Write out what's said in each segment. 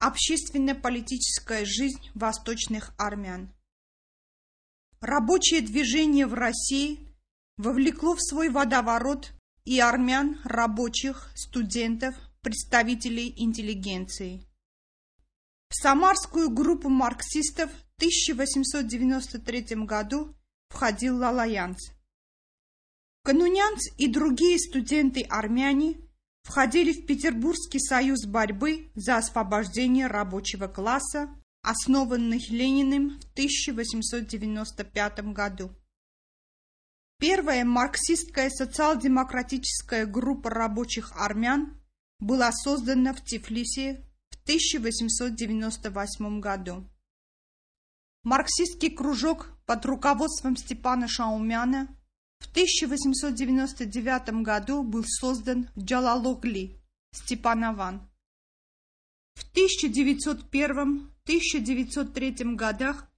Общественно-политическая жизнь восточных армян. Рабочее движение в России вовлекло в свой водоворот и армян, рабочих, студентов, представителей интеллигенции. В самарскую группу марксистов в 1893 году входил Лалаянц. Канунянц и другие студенты-армяне входили в Петербургский союз борьбы за освобождение рабочего класса, основанный Лениным в 1895 году. Первая марксистская социал-демократическая группа рабочих армян была создана в Тифлисе в 1898 году. Марксистский кружок под руководством Степана Шаумяна в 1899 году был создан Джалалогли, Степанован. В 1901-1903 годах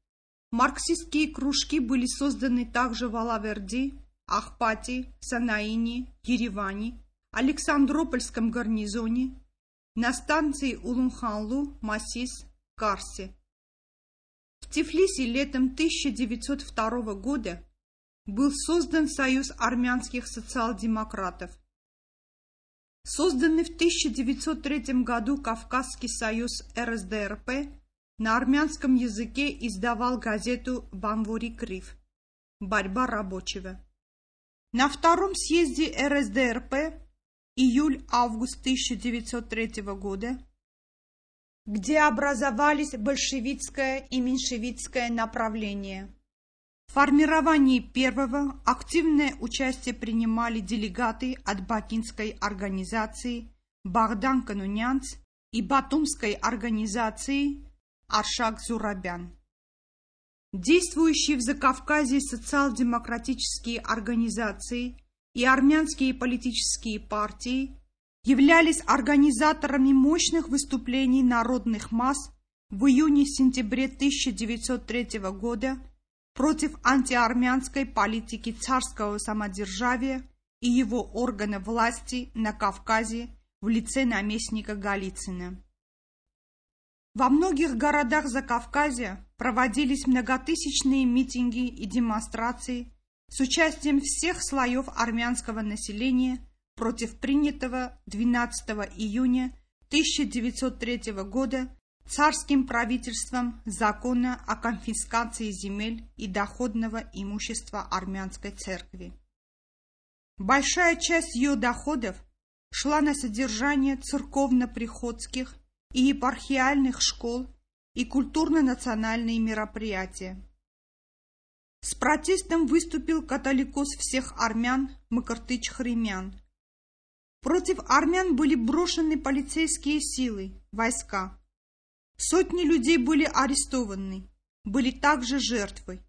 марксистские кружки были созданы также в Алаверди, Ахпати, Санаине, Ереване, Александропольском гарнизоне, на станции Улунханлу, Масис, Карсе. В Тифлисе летом 1902 года был создан Союз армянских социал-демократов. Созданный в 1903 году Кавказский союз РСДРП на армянском языке издавал газету «Банвори Крив» «Борьба рабочего». На втором съезде РСДРП июль-август 1903 года, где образовались большевистское и меньшевистское направления – в формировании первого активное участие принимали делегаты от Бакинской организации Богдан Канунянц и Батумской организации Аршак Зурабян. Действующие в Закавказье социал-демократические организации и армянские политические партии являлись организаторами мощных выступлений народных масс в июне-сентябре 1903 года против антиармянской политики царского самодержавия и его органа власти на Кавказе в лице наместника Голицына. Во многих городах Закавказья проводились многотысячные митинги и демонстрации с участием всех слоев армянского населения против принятого 12 июня 1903 года царским правительством закона о конфискации земель и доходного имущества армянской церкви. Большая часть ее доходов шла на содержание церковно-приходских и епархиальных школ и культурно-национальные мероприятия. С протестом выступил католикос всех армян Макартыч Хремян. Против армян были брошены полицейские силы, войска. Сотни людей были арестованы, были также жертвы.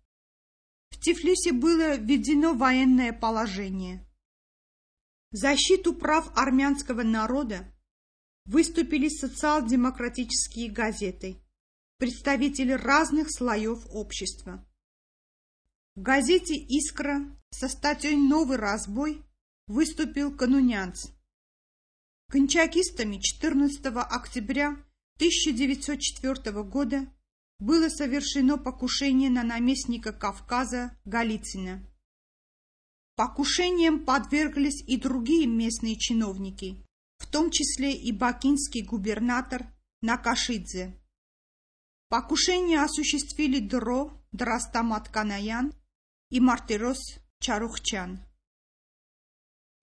В Тифлисе было введено военное положение. Защиту прав армянского народа выступили социал-демократические газеты, представители разных слоев общества. В газете «Искра» со статьей «Новый разбой» выступил Канунянц. Кончакистами 14 октября 1904 года было совершено покушение на наместника Кавказа Голицына. Покушением подверглись и другие местные чиновники, в том числе и бакинский губернатор Накашидзе. Покушение осуществили Дро Драстамат Канаян и Мартирос Чарухчан.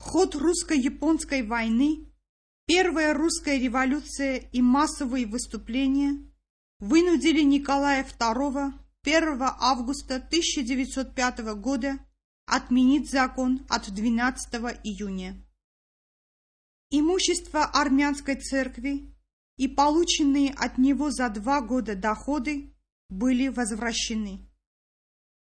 Ход русско-японской войны Первая русская революция и массовые выступления вынудили Николая II 1 августа 1905 года отменить закон от 12 июня. Имущество армянской церкви и полученные от него за два года доходы были возвращены.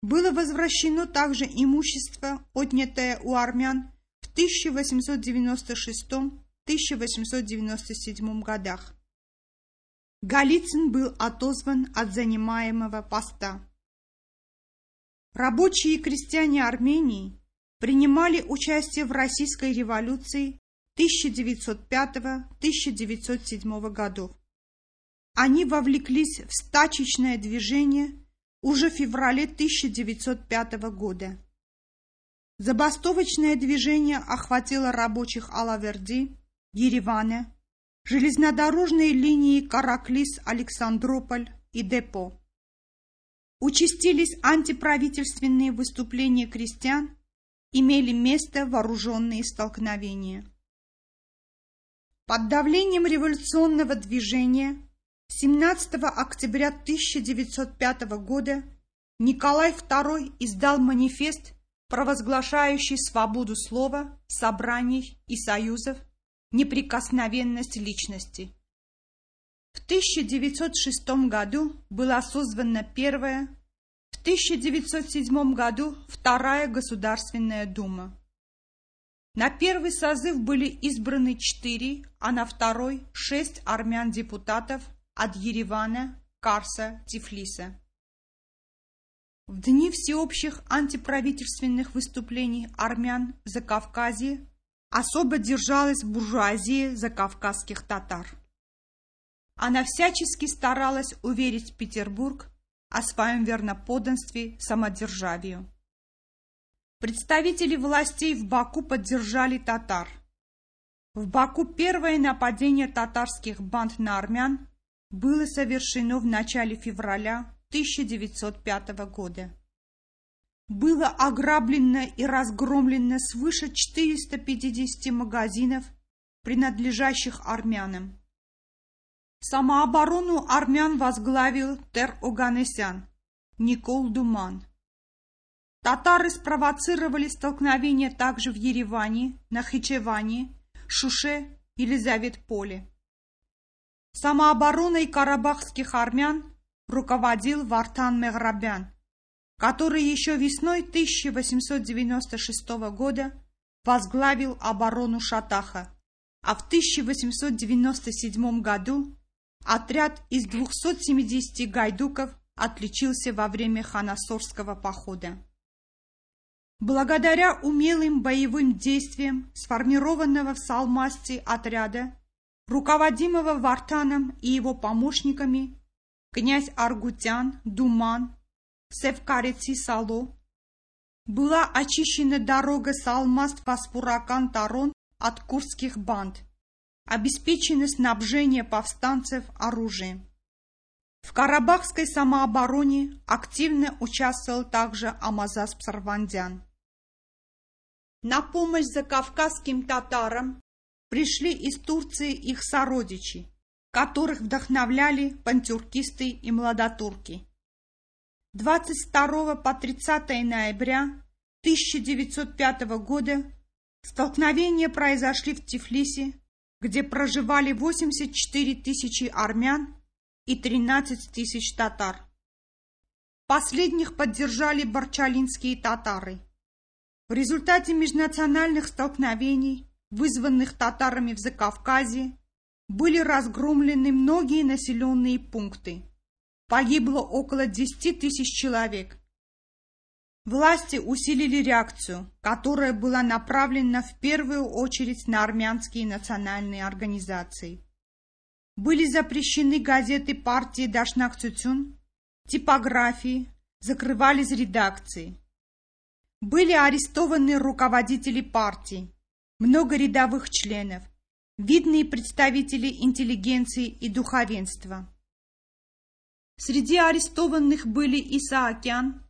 Было возвращено также имущество, отнятое у армян в 1896 году 1897 годах. Голицын был отозван от занимаемого поста. Рабочие и крестьяне Армении принимали участие в Российской революции 1905-1907 годов. они вовлеклись в стачечное движение уже в феврале 1905 года. Забастовочное движение охватило рабочих Алаверди, Еревана, железнодорожные линии Караклис-Александрополь и Депо. Участились антиправительственные выступления крестьян, имели место вооруженные столкновения. Под давлением революционного движения 17 октября 1905 года Николай II издал манифест, провозглашающий свободу слова, собраний и союзов, неприкосновенность личности. В 1906 году была созвана первая, в 1907 году вторая Государственная Дума. На первый созыв были избраны четыре, а на второй – шесть армян-депутатов от Еревана, Карса, Тифлиса. В дни всеобщих антиправительственных выступлений армян за Кавказе особо держалась буржуазия закавказских татар. Она всячески старалась уверить Петербург о своем верноподданстве самодержавию. Представители властей в Баку поддержали татар. В Баку первое нападение татарских банд на армян было совершено в начале февраля 1905 года было ограблено и разгромлено свыше 450 магазинов, принадлежащих армянам. Самооборону армян возглавил Тер-Оганесян, Никол Думан. Татары спровоцировали столкновения также в Ереване, Нахичеване, Шуше и Елизаветполе. Самообороной карабахских армян руководил Вартан Меграбян, который еще весной 1896 года возглавил оборону Шатаха, а в 1897 году отряд из 270 гайдуков отличился во время Ханасорского похода. Благодаря умелым боевым действиям сформированного в Салмасте отряда, руководимого Вартаном и его помощниками, князь Аргутян, Думан, Сало, была очищена дорога Салмаст-Паспуракан-Тарон от курских банд, обеспечено снабжение повстанцев оружием. В Карабахской самообороне активно участвовал также Амазас Псарвандян. На помощь закавказским татарам пришли из Турции их сородичи, которых вдохновляли пантюркисты и младотурки. 22 по 30 ноября 1905 года столкновения произошли в Тифлисе, где проживали 84 тысячи армян и 13 тысяч татар. Последних поддержали барчалинские татары. В результате межнациональных столкновений, вызванных татарами в Закавказье, были разгромлены многие населенные пункты погибло около 10 тысяч человек. Власти усилили реакцию, которая была направлена в первую очередь на армянские национальные организации. Были запрещены газеты партии Дашнак Цюцюн, типографии, закрывались редакции. Были арестованы руководители партии, много рядовых членов, видные представители интеллигенции и духовенства. Среди арестованных были Исаакян,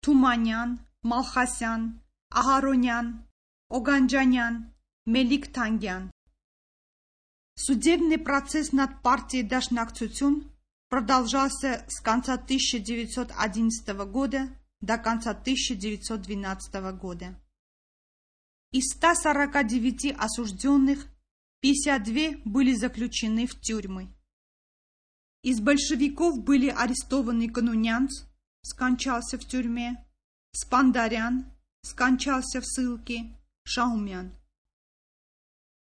Туманян, Малхасян, Агаронян, Оганджанян, Мелик Тангян. Судебный процесс над партией Дашнакцутюн продолжался с конца 1911 года до конца 1912 года. Из 149 осужденных 52 были заключены в тюрьмы. Из большевиков были арестованы Канунянц, скончался в тюрьме, Спандарян, скончался в ссылке, Шаумян.